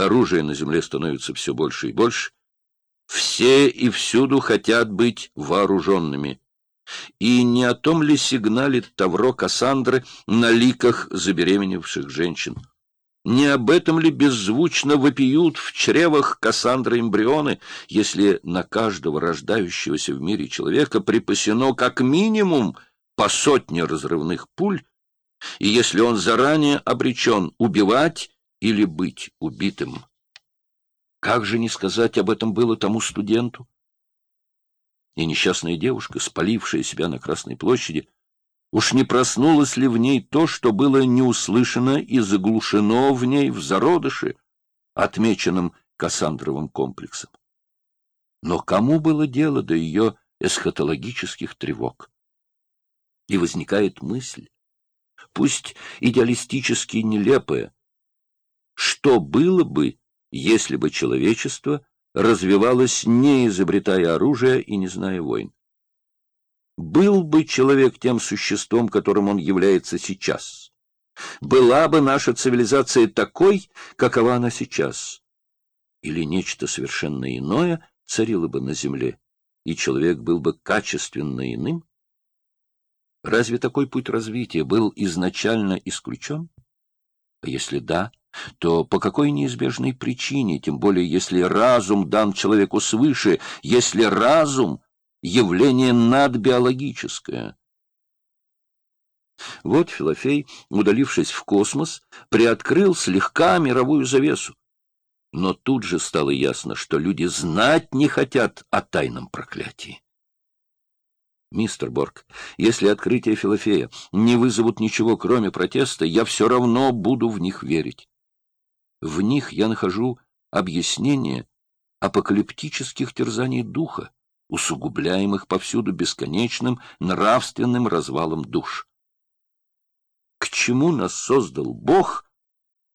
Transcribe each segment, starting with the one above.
Оружие на земле становится все больше и больше. Все и всюду хотят быть вооруженными. И не о том ли сигналит Тавро Кассандры на ликах забеременевших женщин? Не об этом ли беззвучно вопиют в чревах Кассандры эмбрионы, если на каждого рождающегося в мире человека припасено как минимум по сотне разрывных пуль, и если он заранее обречен убивать или быть убитым? Как же не сказать об этом было тому студенту? И несчастная девушка, спалившая себя на Красной площади, Уж не проснулось ли в ней то, что было не услышано и заглушено в ней в зародыше, отмеченном Кассандровым комплексом? Но кому было дело до ее эсхатологических тревог? И возникает мысль, пусть идеалистически нелепая, что было бы, если бы человечество развивалось, не изобретая оружия и не зная войн? Был бы человек тем существом, которым он является сейчас. Была бы наша цивилизация такой, какова она сейчас. Или нечто совершенно иное царило бы на земле, и человек был бы качественно иным? Разве такой путь развития был изначально исключен? А если да, то по какой неизбежной причине, тем более если разум дан человеку свыше, если разум явление надбиологическое. Вот Филофей, удалившись в космос, приоткрыл слегка мировую завесу. Но тут же стало ясно, что люди знать не хотят о тайном проклятии. Мистер Борг, если открытия Филофея не вызовут ничего, кроме протеста, я все равно буду в них верить. В них я нахожу объяснение апокалиптических терзаний духа усугубляемых повсюду бесконечным нравственным развалом душ. К чему нас создал Бог?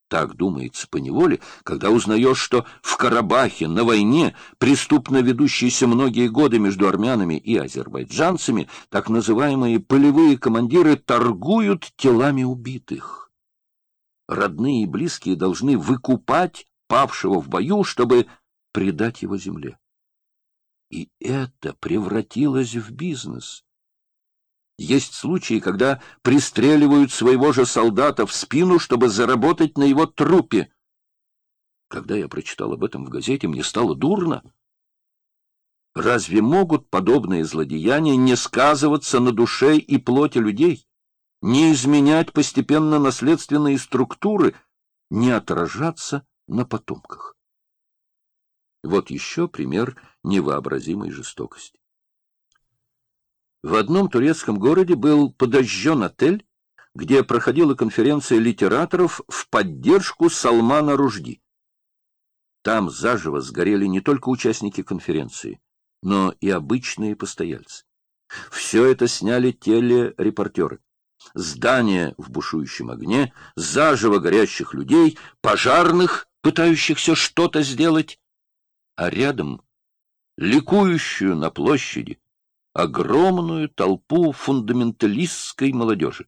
Так думается поневоле, когда узнаешь, что в Карабахе, на войне, преступно ведущейся многие годы между армянами и азербайджанцами, так называемые полевые командиры торгуют телами убитых. Родные и близкие должны выкупать павшего в бою, чтобы предать его земле. И это превратилось в бизнес. Есть случаи, когда пристреливают своего же солдата в спину, чтобы заработать на его трупе. Когда я прочитал об этом в газете, мне стало дурно. Разве могут подобные злодеяния не сказываться на душе и плоти людей, не изменять постепенно наследственные структуры, не отражаться на потомках? Вот еще пример невообразимой жестокости. В одном турецком городе был подожжен отель, где проходила конференция литераторов в поддержку Салмана Ружди. Там заживо сгорели не только участники конференции, но и обычные постояльцы. Все это сняли телерепортеры. Здание в бушующем огне, заживо горящих людей, пожарных, пытающихся что-то сделать, а рядом ликующую на площади огромную толпу фундаменталистской молодежи.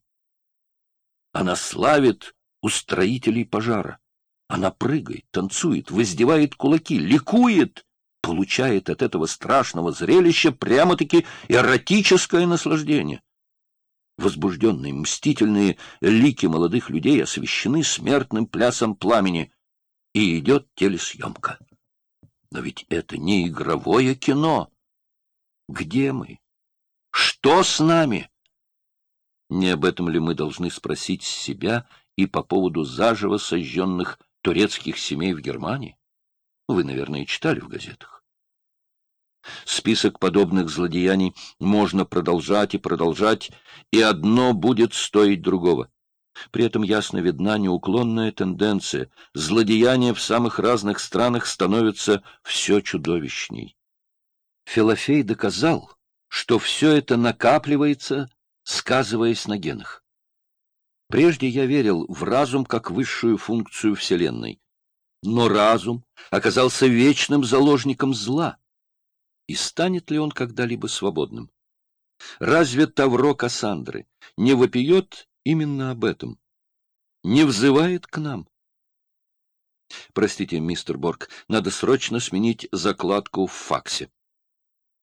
Она славит устроителей пожара. Она прыгает, танцует, воздевает кулаки, ликует, получает от этого страшного зрелища прямо-таки эротическое наслаждение. Возбужденные, мстительные лики молодых людей освещены смертным плясом пламени, и идет телесъемка. Но ведь это не игровое кино. Где мы? Что с нами? Не об этом ли мы должны спросить себя и по поводу заживо сожженных турецких семей в Германии? Вы, наверное, читали в газетах. Список подобных злодеяний можно продолжать и продолжать, и одно будет стоить другого. При этом ясно видна неуклонная тенденция. Злодеяния в самых разных странах становятся все чудовищней. Филофей доказал, что все это накапливается, сказываясь на генах. Прежде я верил в разум как высшую функцию Вселенной. Но разум оказался вечным заложником зла. И станет ли он когда-либо свободным? Разве Тавро Кассандры не вопиет именно об этом. Не взывает к нам. Простите, мистер Борг, надо срочно сменить закладку в факсе.